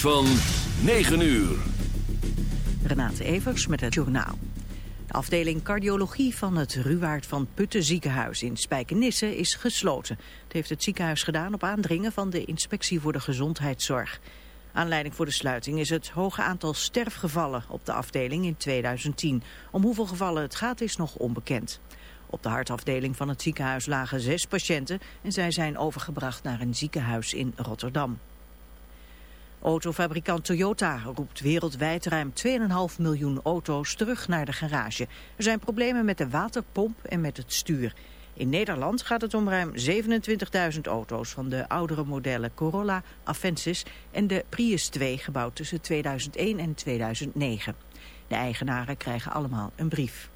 van 9 uur. Renate Evers met het Journaal. De afdeling cardiologie van het Ruwaard van Putten ziekenhuis in Spijkenisse is gesloten. Dat heeft het ziekenhuis gedaan op aandringen van de Inspectie voor de Gezondheidszorg. Aanleiding voor de sluiting is het hoge aantal sterfgevallen op de afdeling in 2010. Om hoeveel gevallen het gaat is nog onbekend. Op de hartafdeling van het ziekenhuis lagen zes patiënten en zij zijn overgebracht naar een ziekenhuis in Rotterdam. Autofabrikant Toyota roept wereldwijd ruim 2,5 miljoen auto's terug naar de garage. Er zijn problemen met de waterpomp en met het stuur. In Nederland gaat het om ruim 27.000 auto's van de oudere modellen Corolla, Avensis en de Prius 2 gebouwd tussen 2001 en 2009. De eigenaren krijgen allemaal een brief.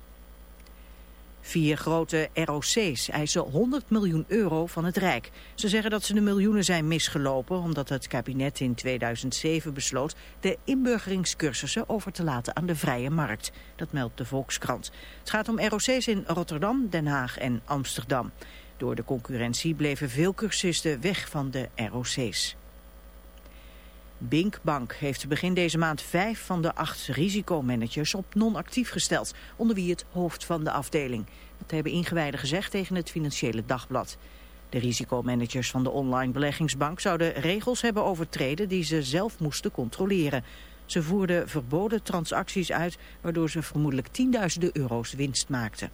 Vier grote ROC's eisen 100 miljoen euro van het Rijk. Ze zeggen dat ze de miljoenen zijn misgelopen omdat het kabinet in 2007 besloot de inburgeringscursussen over te laten aan de vrije markt. Dat meldt de Volkskrant. Het gaat om ROC's in Rotterdam, Den Haag en Amsterdam. Door de concurrentie bleven veel cursisten weg van de ROC's. Bink Bank heeft begin deze maand vijf van de acht risicomanagers op non-actief gesteld, onder wie het hoofd van de afdeling. Dat hebben ingewijden gezegd tegen het Financiële Dagblad. De risicomanagers van de online beleggingsbank zouden regels hebben overtreden die ze zelf moesten controleren. Ze voerden verboden transacties uit, waardoor ze vermoedelijk tienduizenden euro's winst maakten.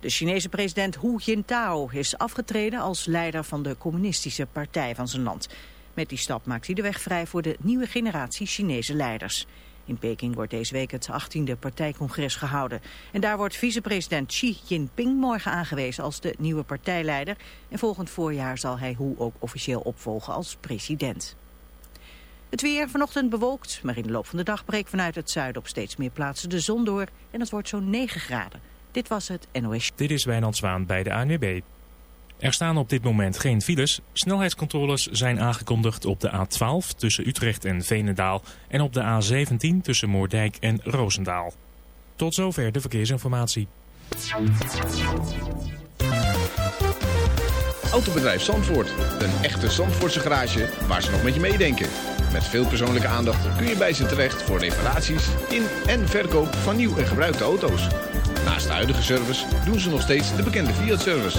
De Chinese president Hu Jintao is afgetreden als leider van de communistische partij van zijn land. Met die stap maakt hij de weg vrij voor de nieuwe generatie Chinese leiders. In Peking wordt deze week het 18e partijcongres gehouden. En daar wordt vicepresident Xi Jinping morgen aangewezen als de nieuwe partijleider. En volgend voorjaar zal hij Hu ook officieel opvolgen als president. Het weer vanochtend bewolkt, maar in de loop van de dag breekt vanuit het zuiden op steeds meer plaatsen de zon door. En het wordt zo'n 9 graden. Dit was het NOS. Dit is Wijnand Zwaan bij de ANWB. Er staan op dit moment geen files. Snelheidscontroles zijn aangekondigd op de A12 tussen Utrecht en Veenendaal en op de A17 tussen Moordijk en Roosendaal. Tot zover de verkeersinformatie. Autobedrijf Zandvoort. Een echte Zandvoortse garage waar ze nog met je meedenken. Met veel persoonlijke aandacht kun je bij ze terecht voor reparaties in en verkoop van nieuw en gebruikte auto's. Naast de huidige service doen ze nog steeds de bekende Fiat-service.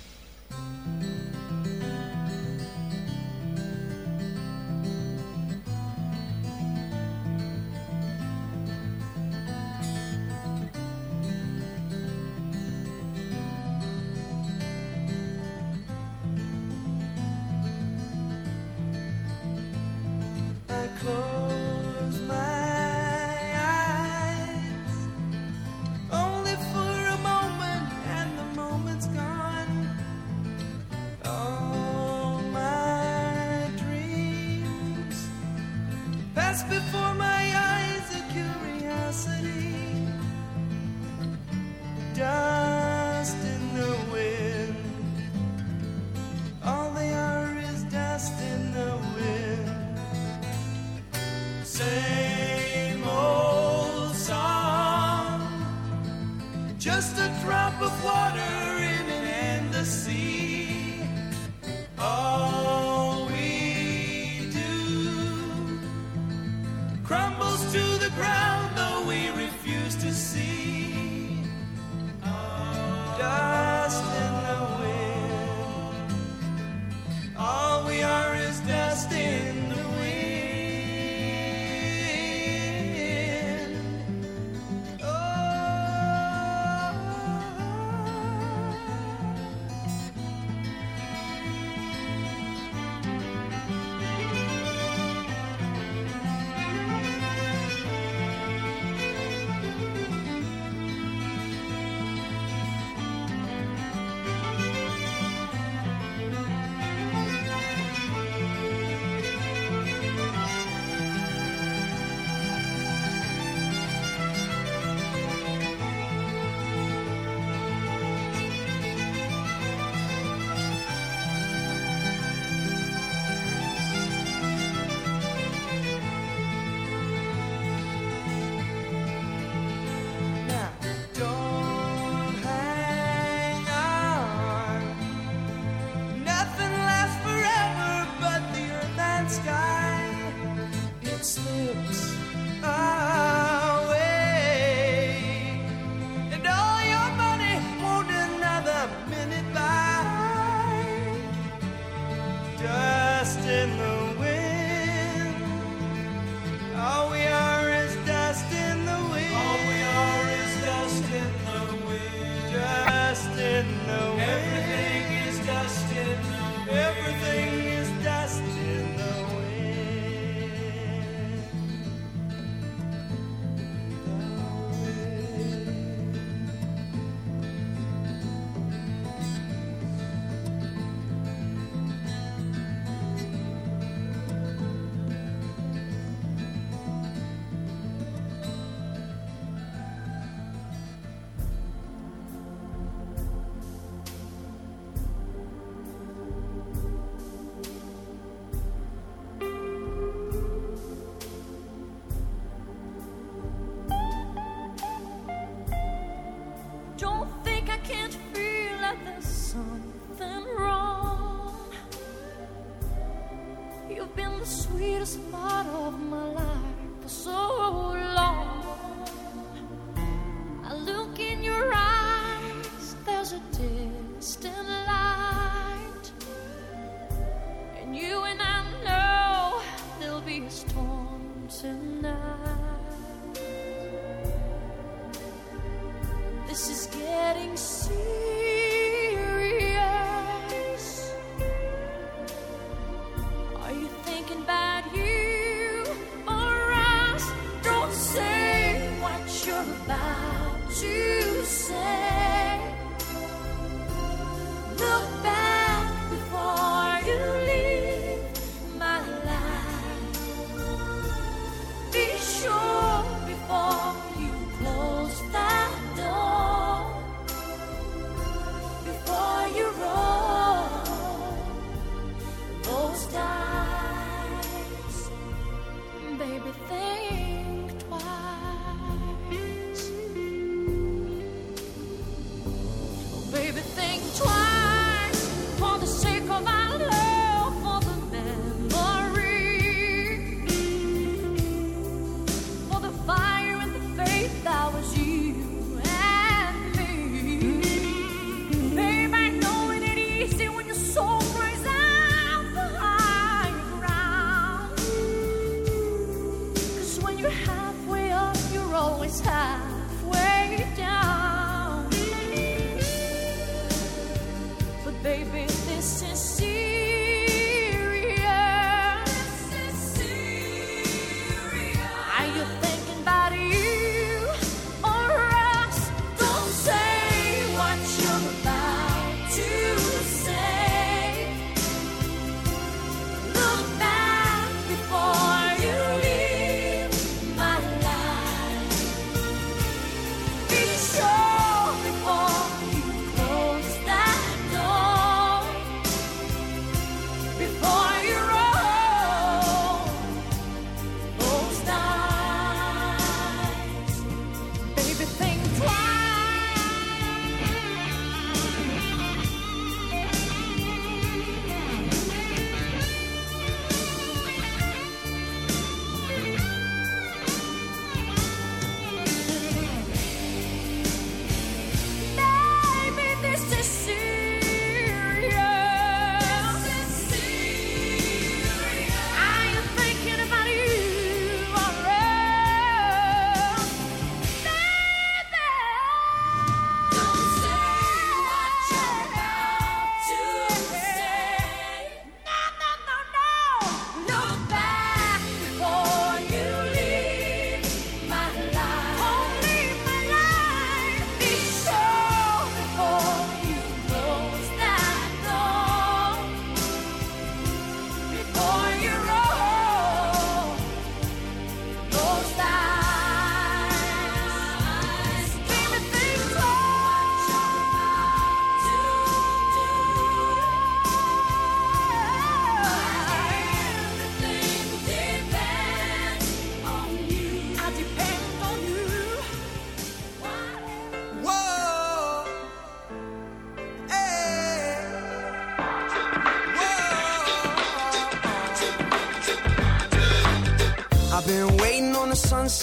see.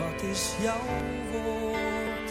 Wat is jouw woord?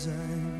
design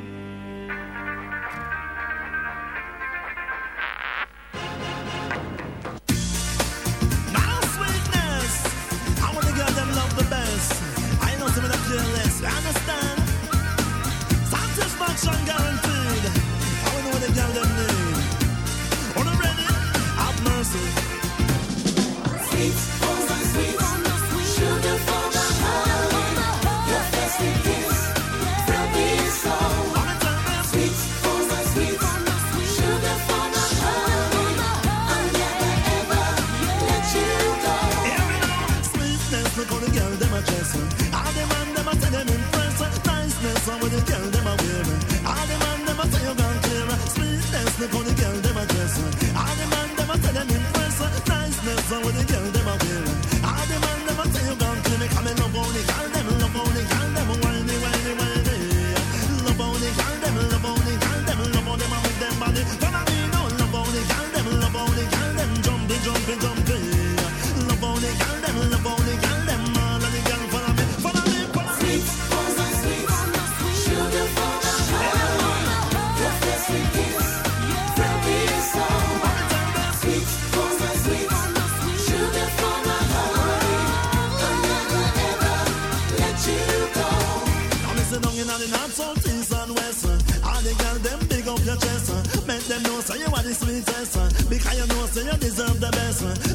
me call the them a dress. All man them a them impress. With the them a man a say clear. Sweetness me call the them a dress. All the man them a tell them impress. Niceness with the girl them a wear. I demand man them a say you clear. Me come and love only love only girl them, whiny. Love only them, love only girl them, love only them no love only girl them, love only girl jumping jumping jumping.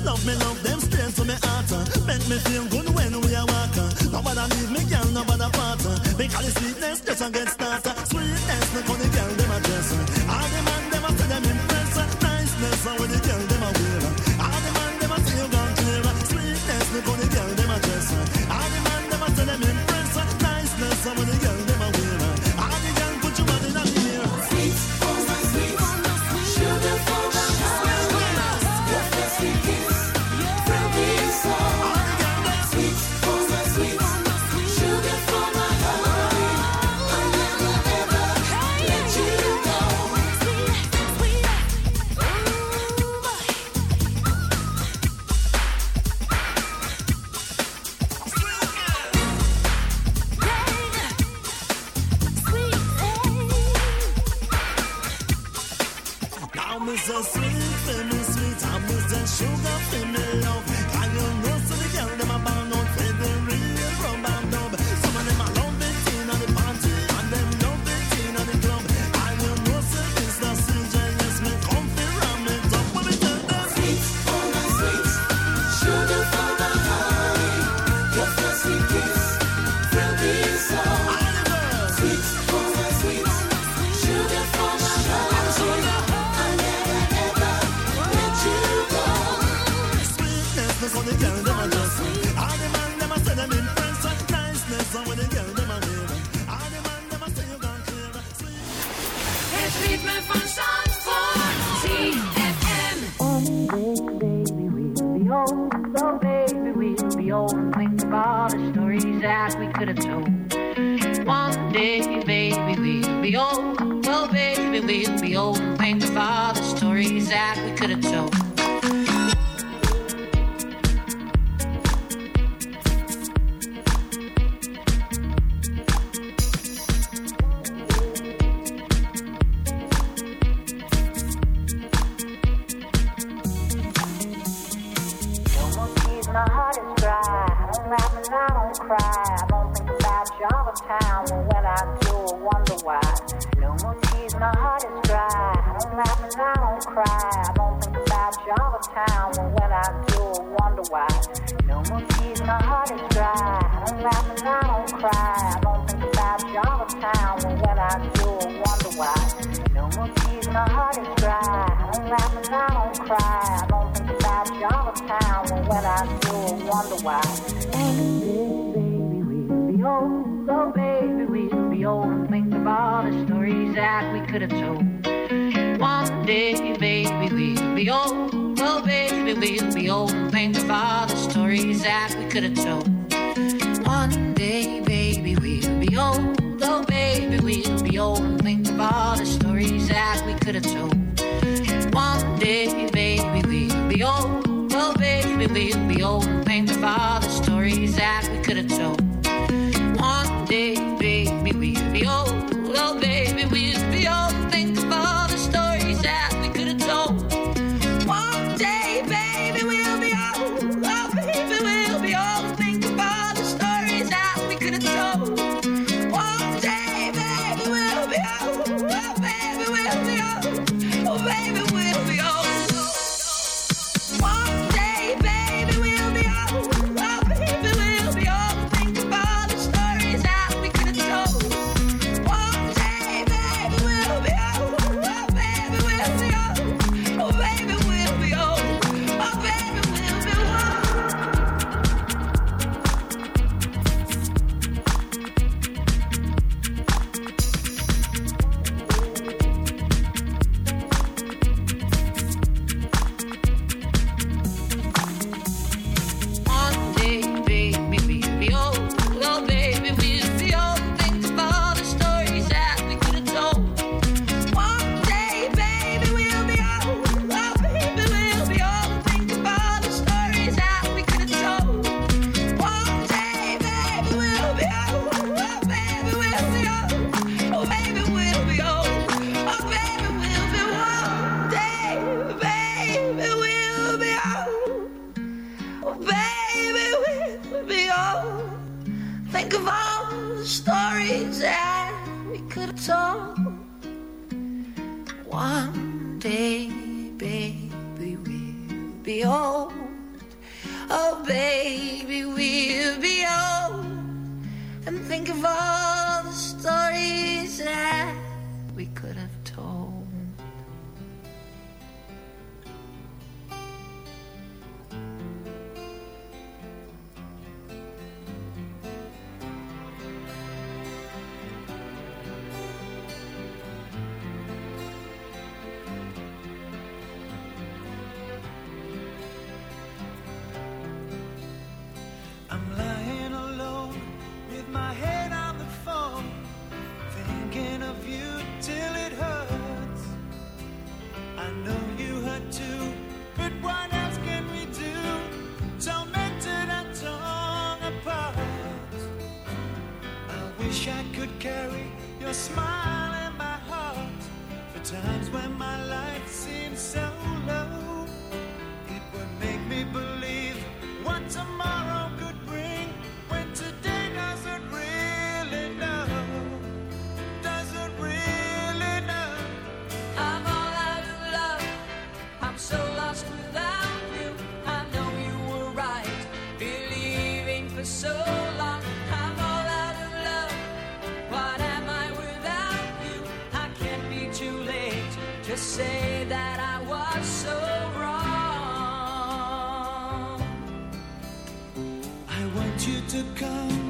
Love me, love them straight to me heart. Uh, make me feel good when we are walking. Nobody leave me, girl, nobody part. Uh, because the sweetness just a get started. Uh. I'm a sweet, I'm a sweet, I'm sugar, I'm when I still wonder why. And baby, we'll be old. Oh, baby, we'll be old and think of all the stories that we could have told. One day, baby, we'll be old. Oh, baby, we'll be old and think of all the stories that we could have told. One day, baby, we'll be old. Oh, baby, we'll be old and think of all the stories that we could have told. One day, baby, we'll be old relive the old and paint the all the stories that we could have told. you to come.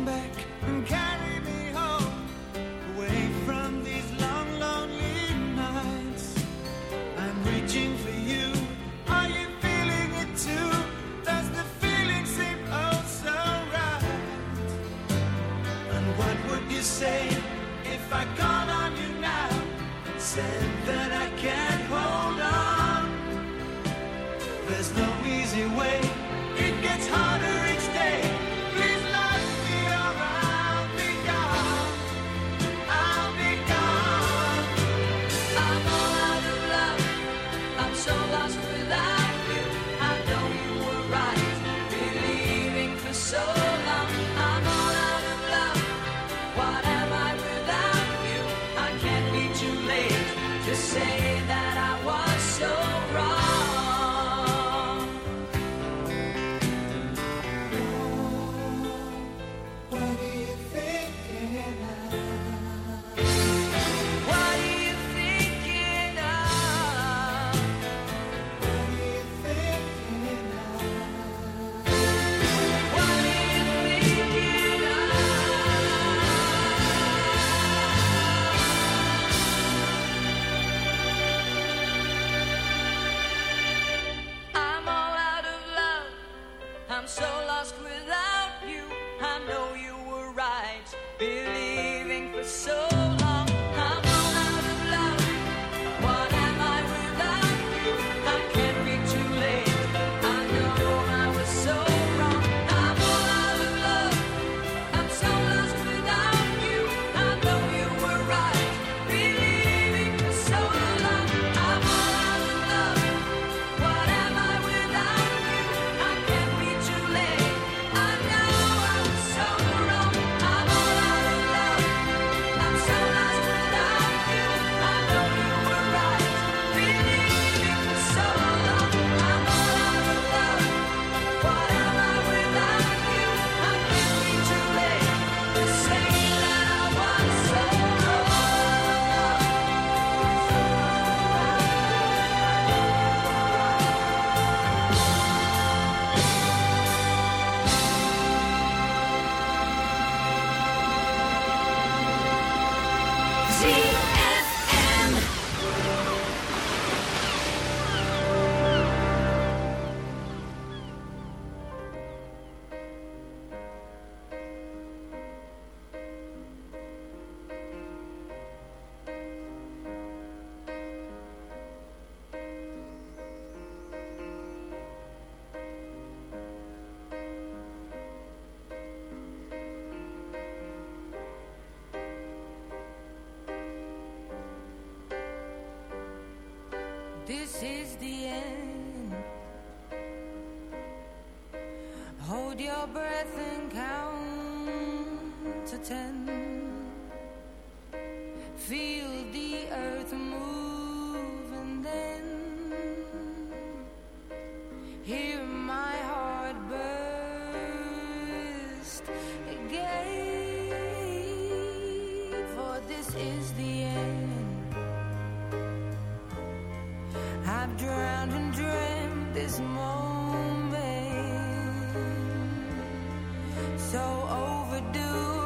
so overdue.